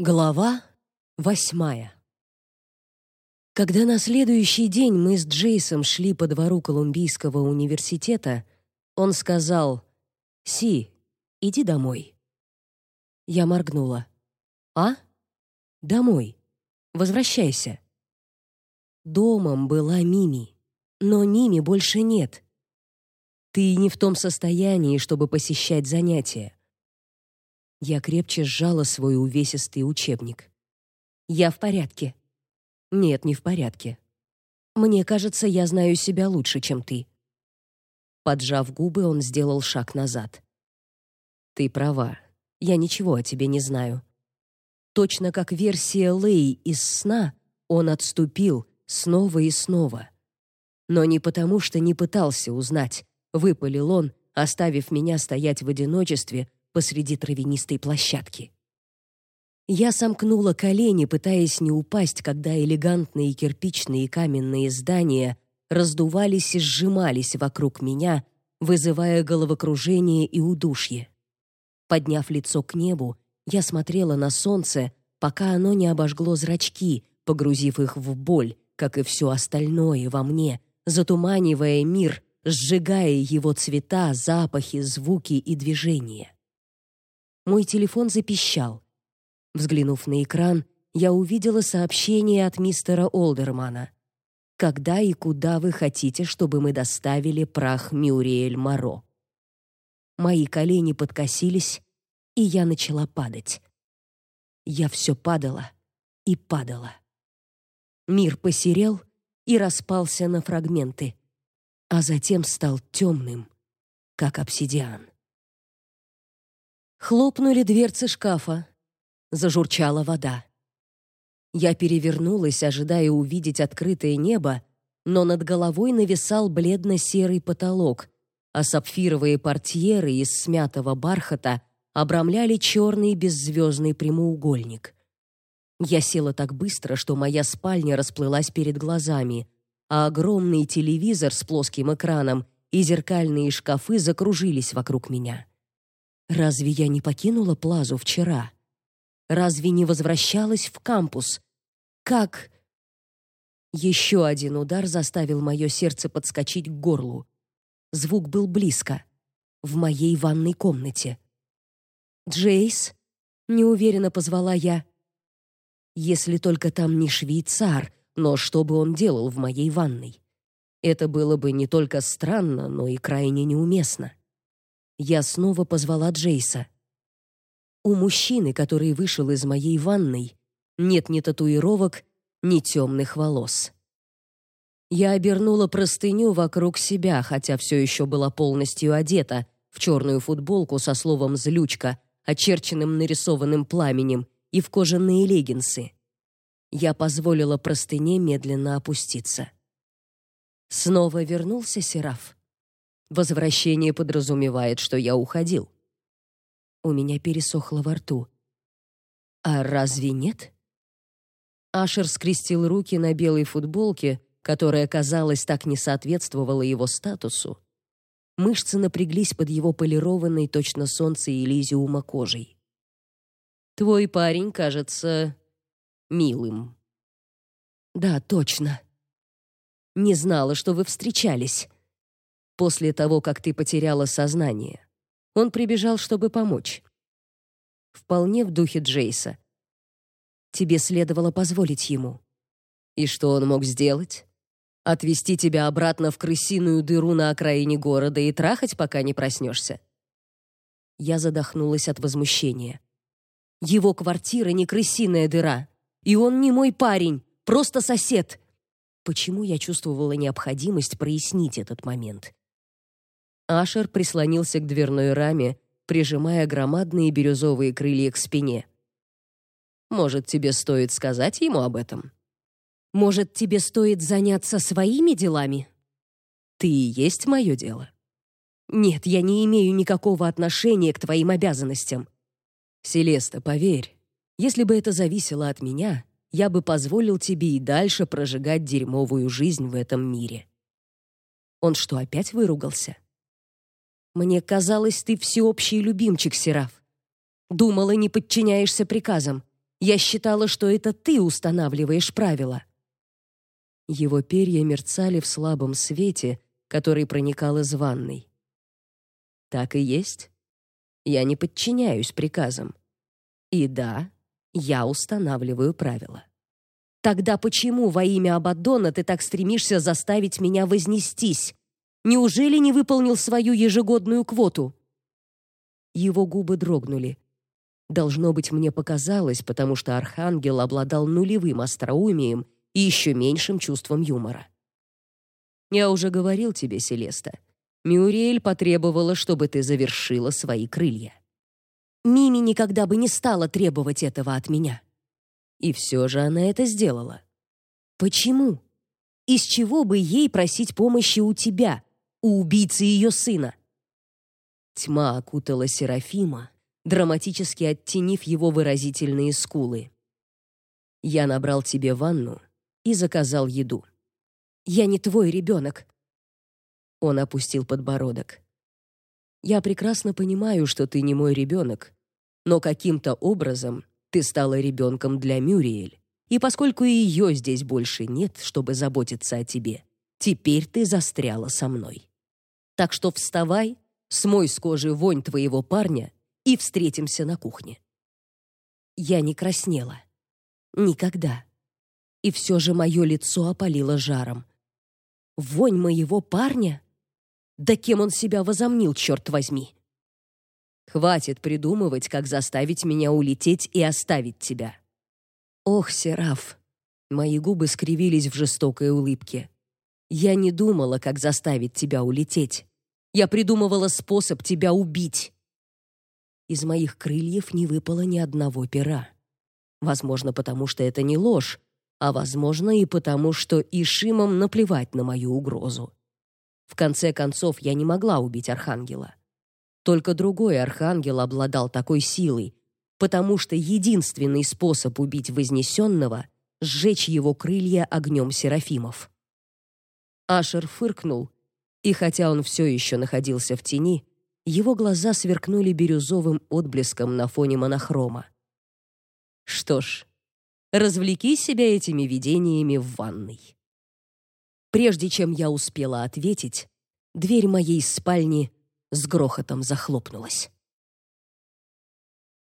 Глава восьмая Когда на следующий день мы с Джейсом шли по двору Колумбийского университета, он сказал «Си, иди домой». Я моргнула. «А? Домой. Возвращайся». Домом была Мими, но Мими больше нет. Ты не в том состоянии, чтобы посещать занятия. Я крепче сжала свой увесистый учебник. Я в порядке. Нет, не в порядке. Мне кажется, я знаю себя лучше, чем ты. Поджав губы, он сделал шаг назад. Ты права. Я ничего о тебе не знаю. Точно как версия Лэй из сна, он отступил снова и снова. Но не потому, что не пытался узнать, выпалил он, оставив меня стоять в одиночестве посреди травянистой площадки. Я сомкнула колени, пытаясь не упасть, когда элегантные кирпичные и каменные здания раздувались и сжимались вокруг меня, вызывая головокружение и удушье. Подняв лицо к небу, я смотрела на солнце, пока оно не обожгло зрачки, погрузив их в боль, как и все остальное во мне, затуманивая мир, сжигая его цвета, запахи, звуки и движения. Мой телефон запищал. Взглянув на экран, я увидела сообщение от мистера Олдермана. Когда и куда вы хотите, чтобы мы доставили прах Мюриэль Моро? Мои колени подкосились, и я начала падать. Я все падала и падала. Мир посерел и распался на фрагменты, а затем стал темным, как обсидиан. Хлопнули дверцы шкафа. Зажурчала вода. Я перевернулась, ожидая увидеть открытое небо, но над головой нависал бледно-серый потолок, а сапфировые портьеры из смятого бархата обрамляли черный беззвездный прямоугольник. Я села так быстро, что моя спальня расплылась перед глазами, а огромный телевизор с плоским экраном и зеркальные шкафы закружились вокруг меня. Разве я не покинула Плазу вчера? Разве не возвращалась в кампус? Как? Еще один удар заставил мое сердце подскочить к горлу. Звук был близко, в моей ванной комнате. Джейс, неуверенно позвала я. Если только там не швейцар, но что бы он делал в моей ванной? Это было бы не только странно, но и крайне неуместно. Я снова позвала Джейса. У мужчины, который вышел из моей ванной, нет ни татуировок, ни темных волос. Я обернула простыню вокруг себя, хотя все еще была полностью одета в черную футболку со словом «злючка», очерченным нарисованным пламенем, и в кожаные леггинсы. Я позволила простыне медленно опуститься. Снова вернулся Сераф. Возвращение подразумевает, что я уходил. У меня пересохло во рту. А разве нет? Ашер скрестил руки на белой футболке, которая, казалось, так не соответствовала его статусу. Мышцы напряглись под его полированной точно солнце Элизиума кожей. Твой парень кажется милым. Да, точно. Не знала, что вы встречались после того, как ты потеряла сознание. Он прибежал, чтобы помочь. Вполне в духе Джейса. Тебе следовало позволить ему. И что он мог сделать? Отвести тебя обратно в крысиную дыру на окраине города и трахать, пока не проснешься? Я задохнулась от возмущения. Его квартира не крысиная дыра, и он не мой парень, просто сосед. Почему я чувствовала необходимость прояснить этот момент? Ашер прислонился к дверной раме, прижимая громадные бирюзовые крылья к спине. Может, тебе стоит сказать ему об этом? Может, тебе стоит заняться своими делами? Ты и есть мое дело. Нет, я не имею никакого отношения к твоим обязанностям. Селеста, поверь, если бы это зависело от меня, я бы позволил тебе и дальше прожигать дерьмовую жизнь в этом мире. Он что, опять выругался? Мне казалось, ты всеобщий любимчик, Сераф. Думала, не подчиняешься приказам. Я считала, что это ты устанавливаешь правила. Его перья мерцали в слабом свете, который проникал из ванной. Так и есть. Я не подчиняюсь приказам. И да, я устанавливаю правила. Тогда почему во имя Абаддона ты так стремишься заставить меня вознестись? Неужели не выполнил свою ежегодную квоту? Его губы дрогнули. Должно быть, мне показалось, потому что архангел обладал нулевым остроумием и еще меньшим чувством юмора. Я уже говорил тебе, Селеста. Мюриэль потребовала, чтобы ты завершила свои крылья. Мими никогда бы не стала требовать этого от меня. И все же она это сделала. Почему? Из чего бы ей просить помощи у тебя, у убийцы ее сына? Тьма окутала Серафима, драматически оттенив его выразительные скулы. Я набрал тебе ванну и заказал еду. Я не твой ребенок. Он опустил подбородок. Я прекрасно понимаю, что ты не мой ребенок, но каким-то образом ты стала ребенком для Мюриэль. И поскольку ее здесь больше нет, чтобы заботиться о тебе, теперь ты застряла со мной. Так что вставай, смой с кожи вонь твоего парня и встретимся на кухне. Я не краснела. Никогда. И все же мое лицо опалило жаром. Вонь моего парня? Да кем он себя возомнил, черт возьми? Хватит придумывать, как заставить меня улететь и оставить тебя. Ох, Сераф. Мои губы скривились в жестокой улыбке. Я не думала, как заставить тебя улететь. Я придумывала способ тебя убить. Из моих крыльев не выпало ни одного пера. Возможно, потому что это не ложь, а возможно и потому, что Ишимам наплевать на мою угрозу. В конце концов, я не могла убить архангела. Только другой архангел обладал такой силой, потому что единственный способ убить вознесенного — сжечь его крылья огнем серафимов. Ашер фыркнул, и хотя он все еще находился в тени, его глаза сверкнули бирюзовым отблеском на фоне монохрома. Что ж, Развлеки себя этими видениями в ванной. Прежде чем я успела ответить, дверь моей спальни с грохотом захлопнулась.